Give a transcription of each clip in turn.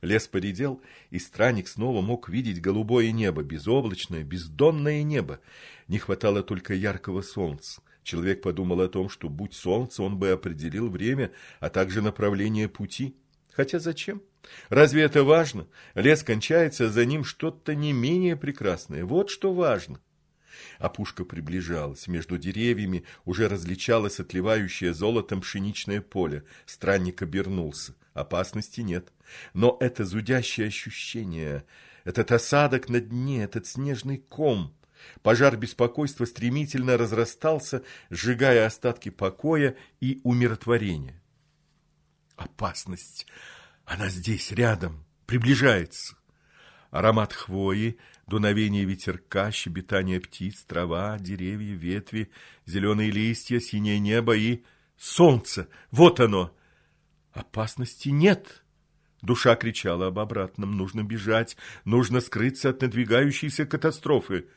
Лес поредел, и странник снова мог видеть голубое небо, безоблачное, бездонное небо. Не хватало только яркого солнца. Человек подумал о том, что, будь солнце, он бы определил время, а также направление пути. Хотя зачем? Разве это важно? Лес кончается, за ним что-то не менее прекрасное. Вот что важно. Опушка приближалась. Между деревьями уже различалось отливающее золотом пшеничное поле. Странник обернулся. Опасности нет. Но это зудящее ощущение, этот осадок на дне, этот снежный ком... Пожар беспокойства стремительно разрастался, сжигая остатки покоя и умиротворения. Опасность! Она здесь, рядом, приближается. Аромат хвои, дуновение ветерка, щебетание птиц, трава, деревья, ветви, зеленые листья, синее небо и солнце. Вот оно! Опасности нет. Душа кричала об обратном. Нужно бежать, нужно скрыться от надвигающейся катастрофы.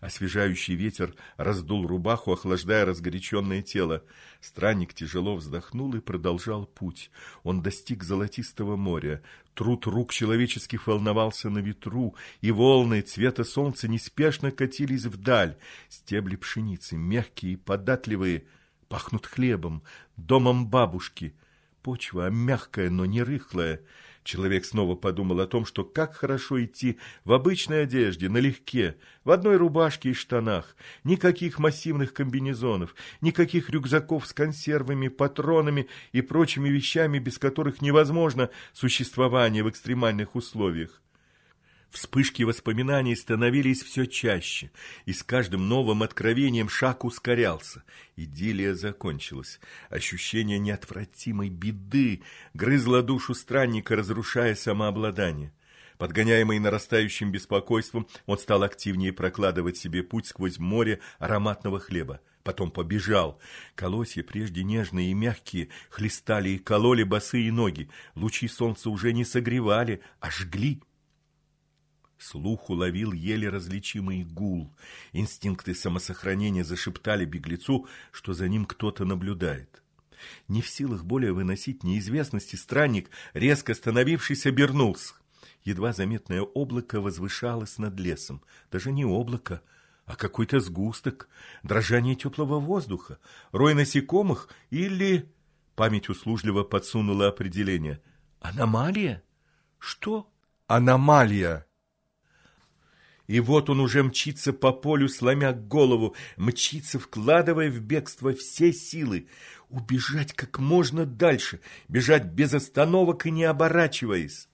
Освежающий ветер раздул рубаху, охлаждая разгоряченное тело. Странник тяжело вздохнул и продолжал путь. Он достиг золотистого моря. Труд рук человеческих волновался на ветру, и волны цвета солнца неспешно катились вдаль. Стебли пшеницы, мягкие и податливые, пахнут хлебом, домом бабушки. Почва мягкая, но не рыхлая. Человек снова подумал о том, что как хорошо идти в обычной одежде, налегке, в одной рубашке и штанах, никаких массивных комбинезонов, никаких рюкзаков с консервами, патронами и прочими вещами, без которых невозможно существование в экстремальных условиях. Вспышки воспоминаний становились все чаще, и с каждым новым откровением шаг ускорялся. Идиллия закончилась. Ощущение неотвратимой беды грызло душу странника, разрушая самообладание. Подгоняемый нарастающим беспокойством, он стал активнее прокладывать себе путь сквозь море ароматного хлеба. Потом побежал. Колосья, прежде нежные и мягкие, хлестали и кололи босые ноги. Лучи солнца уже не согревали, а жгли. Слух уловил еле различимый гул. Инстинкты самосохранения зашептали беглецу, что за ним кто-то наблюдает. Не в силах более выносить неизвестности, странник, резко остановившись, обернулся. Едва заметное облако возвышалось над лесом. Даже не облако, а какой-то сгусток, дрожание теплого воздуха, рой насекомых или... Память услужливо подсунула определение. Аномалия? Что? Аномалия! И вот он уже мчится по полю, сломя голову, мчится, вкладывая в бегство все силы. Убежать как можно дальше, бежать без остановок и не оборачиваясь.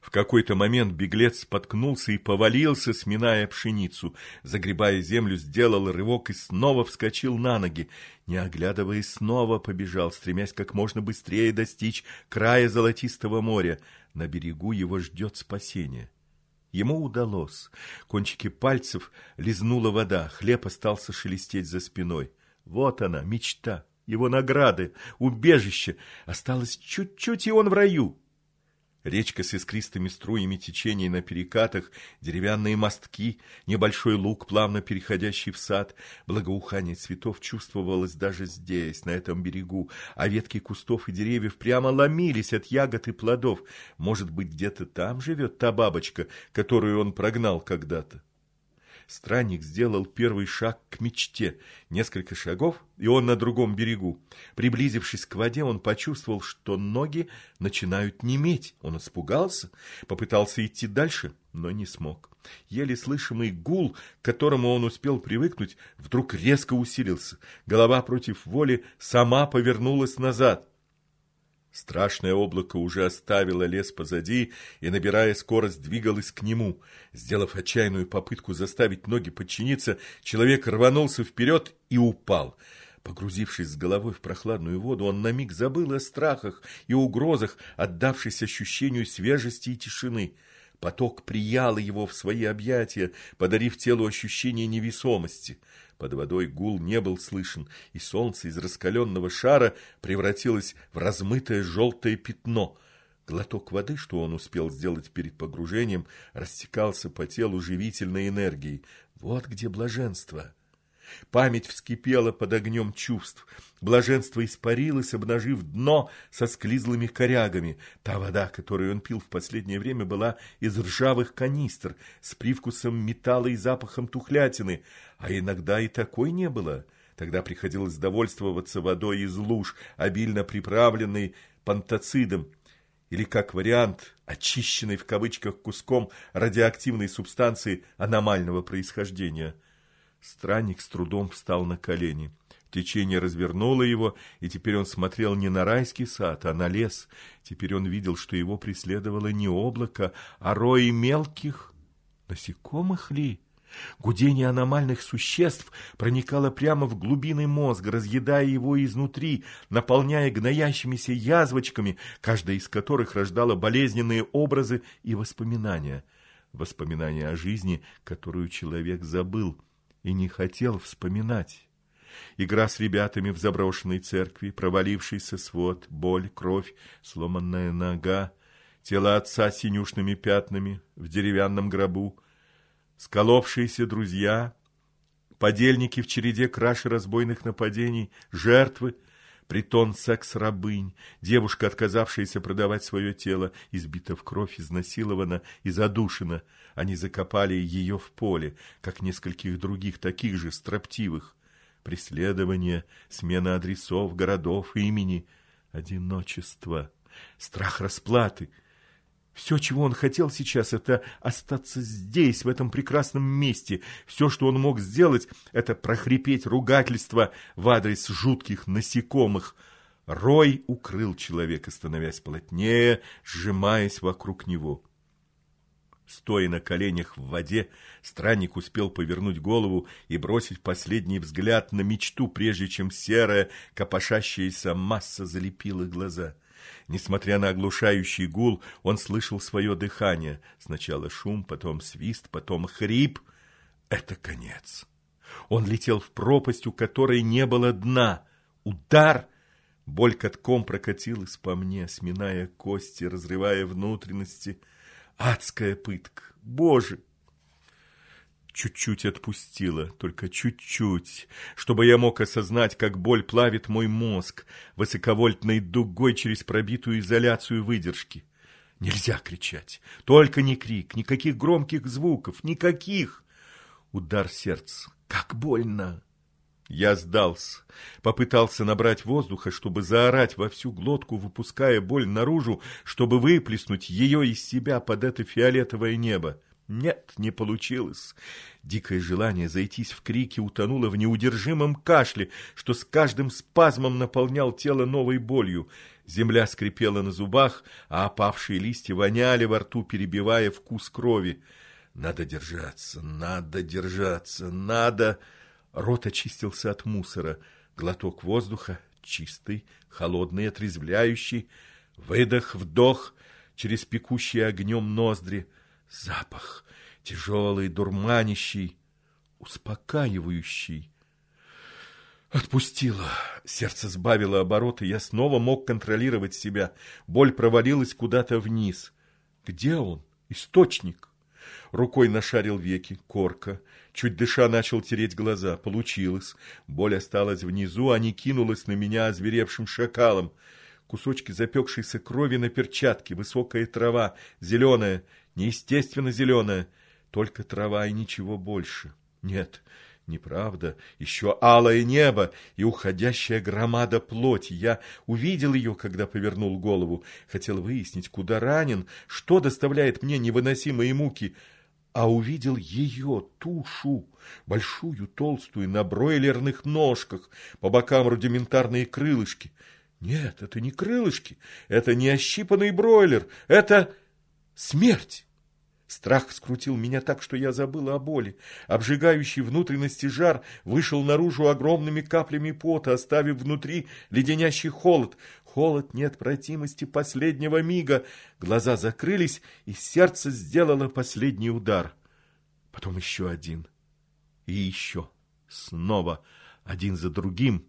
В какой-то момент беглец споткнулся и повалился, сминая пшеницу. Загребая землю, сделал рывок и снова вскочил на ноги. Не оглядываясь, снова побежал, стремясь как можно быстрее достичь края золотистого моря. На берегу его ждет спасение. Ему удалось. Кончики пальцев лизнула вода, хлеб остался шелестеть за спиной. Вот она, мечта, его награды, убежище. Осталось чуть-чуть, и он в раю. Речка с искристыми струями течений на перекатах, деревянные мостки, небольшой луг, плавно переходящий в сад. Благоухание цветов чувствовалось даже здесь, на этом берегу, а ветки кустов и деревьев прямо ломились от ягод и плодов. Может быть, где-то там живет та бабочка, которую он прогнал когда-то. Странник сделал первый шаг к мечте. Несколько шагов, и он на другом берегу. Приблизившись к воде, он почувствовал, что ноги начинают неметь. Он испугался, попытался идти дальше, но не смог. Еле слышимый гул, к которому он успел привыкнуть, вдруг резко усилился. Голова против воли сама повернулась назад. Страшное облако уже оставило лес позади и, набирая скорость, двигалось к нему. Сделав отчаянную попытку заставить ноги подчиниться, человек рванулся вперед и упал. Погрузившись с головой в прохладную воду, он на миг забыл о страхах и угрозах, отдавшись ощущению свежести и тишины. Поток приял его в свои объятия, подарив телу ощущение невесомости — под водой гул не был слышен, и солнце из раскаленного шара превратилось в размытое желтое пятно. Глоток воды, что он успел сделать перед погружением, растекался по телу живительной энергией. Вот где блаженство. Память вскипела под огнем чувств. Блаженство испарилось, обнажив дно со склизлыми корягами. Та вода, которую он пил в последнее время, была из ржавых канистр, с привкусом металла и запахом тухлятины, а иногда и такой не было. Тогда приходилось довольствоваться водой из луж, обильно приправленной пантоцидом, или, как вариант, очищенной в кавычках куском радиоактивной субстанции аномального происхождения. Странник с трудом встал на колени. Течение развернуло его, и теперь он смотрел не на райский сад, а на лес. Теперь он видел, что его преследовало не облако, а рои мелких насекомых ли? Гудение аномальных существ проникало прямо в глубины мозга, разъедая его изнутри, наполняя гноящимися язвочками, каждая из которых рождала болезненные образы и воспоминания. Воспоминания о жизни, которую человек забыл и не хотел вспоминать. Игра с ребятами в заброшенной церкви, провалившийся свод, боль, кровь, сломанная нога, тело отца с синюшными пятнами в деревянном гробу, сколовшиеся друзья, подельники в череде краши разбойных нападений, жертвы, притон секс-рабынь, девушка, отказавшаяся продавать свое тело, избита в кровь, изнасилована и задушена. Они закопали ее в поле, как нескольких других таких же строптивых. Преследование, смена адресов, городов, имени, одиночество, страх расплаты — все, чего он хотел сейчас, это остаться здесь, в этом прекрасном месте. Все, что он мог сделать, это прохрипеть ругательство в адрес жутких насекомых. Рой укрыл человека, становясь плотнее, сжимаясь вокруг него. Стоя на коленях в воде, странник успел повернуть голову и бросить последний взгляд на мечту, прежде чем серая, копошащаяся масса залепила глаза. Несмотря на оглушающий гул, он слышал свое дыхание. Сначала шум, потом свист, потом хрип. Это конец. Он летел в пропасть, у которой не было дна. Удар! Боль катком прокатилась по мне, сминая кости, разрывая внутренности. Адская пытка! Боже! Чуть-чуть отпустила, только чуть-чуть, чтобы я мог осознать, как боль плавит мой мозг высоковольтной дугой через пробитую изоляцию выдержки. Нельзя кричать, только не крик, никаких громких звуков, никаких. Удар сердца, как больно. Я сдался, попытался набрать воздуха, чтобы заорать во всю глотку, выпуская боль наружу, чтобы выплеснуть ее из себя под это фиолетовое небо. Нет, не получилось. Дикое желание зайтись в крике утонуло в неудержимом кашле, что с каждым спазмом наполнял тело новой болью. Земля скрипела на зубах, а опавшие листья воняли во рту, перебивая вкус крови. Надо держаться, надо держаться, надо... Рот очистился от мусора. Глоток воздуха, чистый, холодный, отрезвляющий. Выдох, вдох через пекущие огнем ноздри — Запах тяжелый, дурманящий, успокаивающий. Отпустило. Сердце сбавило обороты, я снова мог контролировать себя. Боль провалилась куда-то вниз. Где он? Источник. Рукой нашарил веки, корка. Чуть дыша начал тереть глаза. Получилось. Боль осталась внизу, а не кинулась на меня озверевшим шакалом. Кусочки запекшейся крови на перчатке, высокая трава, зеленая неестественно зеленая, только трава и ничего больше. Нет, неправда, еще алое небо и уходящая громада плоти. Я увидел ее, когда повернул голову, хотел выяснить, куда ранен, что доставляет мне невыносимые муки, а увидел ее, тушу, большую, толстую, на бройлерных ножках, по бокам рудиментарные крылышки. Нет, это не крылышки, это не ощипанный бройлер, это... Смерть! Страх скрутил меня так, что я забыла о боли. Обжигающий внутренности жар вышел наружу огромными каплями пота, оставив внутри леденящий холод. Холод неотвратимости последнего мига. Глаза закрылись, и сердце сделало последний удар. Потом еще один. И еще. Снова. Один за другим.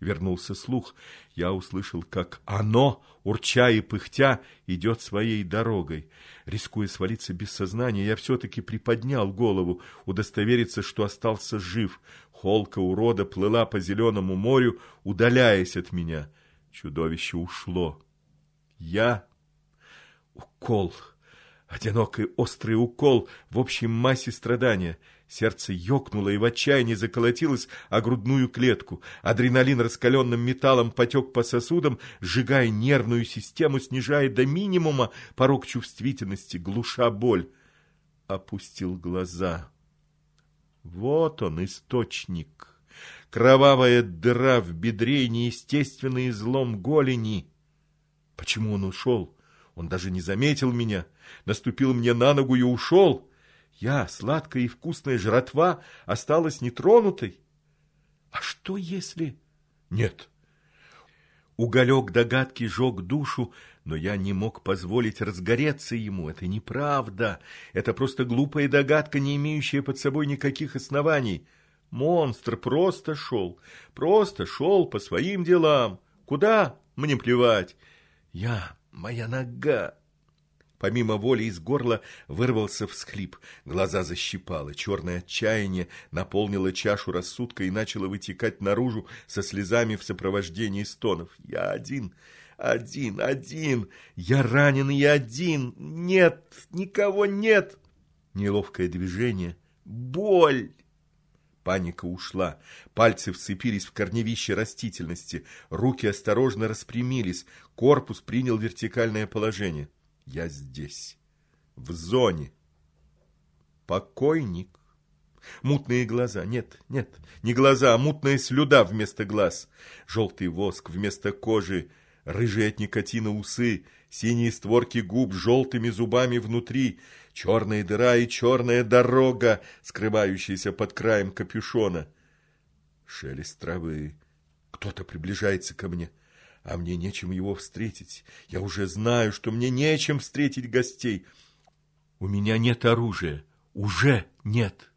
Вернулся слух. Я услышал, как оно, урча и пыхтя, идет своей дорогой. Рискуя свалиться без сознания, я все-таки приподнял голову, удостовериться, что остался жив. Холка урода плыла по зеленому морю, удаляясь от меня. Чудовище ушло. Я... Укол. Одинокий острый укол в общей массе страдания — Сердце ёкнуло и в отчаянии заколотилось о грудную клетку. Адреналин раскаленным металлом потек по сосудам, сжигая нервную систему, снижая до минимума порог чувствительности, глуша боль. Опустил глаза. Вот он, источник. Кровавая дыра в бедре и неестественный излом голени. Почему он ушел? Он даже не заметил меня. Наступил мне на ногу и ушел. Я, сладкая и вкусная жратва, осталась нетронутой. А что если... Нет. Уголек догадки жег душу, но я не мог позволить разгореться ему. Это неправда. Это просто глупая догадка, не имеющая под собой никаких оснований. Монстр просто шел, просто шел по своим делам. Куда? Мне плевать. Я, моя нога, Помимо воли из горла вырвался всхлип, глаза защипало, черное отчаяние наполнило чашу рассудка и начало вытекать наружу со слезами в сопровождении стонов. Я один, один, один, я ранен и один, нет, никого нет. Неловкое движение, боль. Паника ушла, пальцы вцепились в корневище растительности, руки осторожно распрямились, корпус принял вертикальное положение. Я здесь, в зоне. Покойник. Мутные глаза. Нет, нет, не глаза, а мутная слюда вместо глаз. Желтый воск вместо кожи. Рыжие от никотина усы. Синие створки губ желтыми зубами внутри. Черная дыра и черная дорога, скрывающаяся под краем капюшона. Шелест травы. Кто-то приближается ко мне а мне нечем его встретить. Я уже знаю, что мне нечем встретить гостей. У меня нет оружия. Уже нет.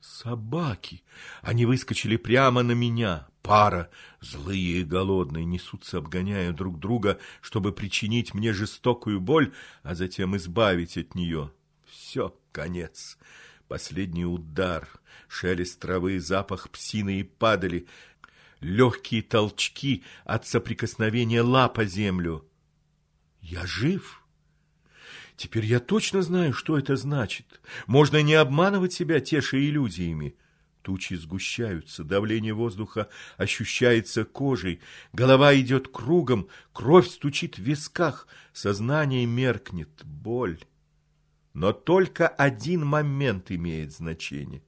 Собаки. Они выскочили прямо на меня. Пара, злые и голодные, несутся, обгоняя друг друга, чтобы причинить мне жестокую боль, а затем избавить от нее. Все, конец. Последний удар, шелест травы, запах псины и падали легкие толчки от соприкосновения лап о землю. Я жив. Теперь я точно знаю, что это значит. Можно не обманывать себя, теша иллюзиями. Тучи сгущаются, давление воздуха ощущается кожей, голова идет кругом, кровь стучит в висках, сознание меркнет, боль. Но только один момент имеет значение.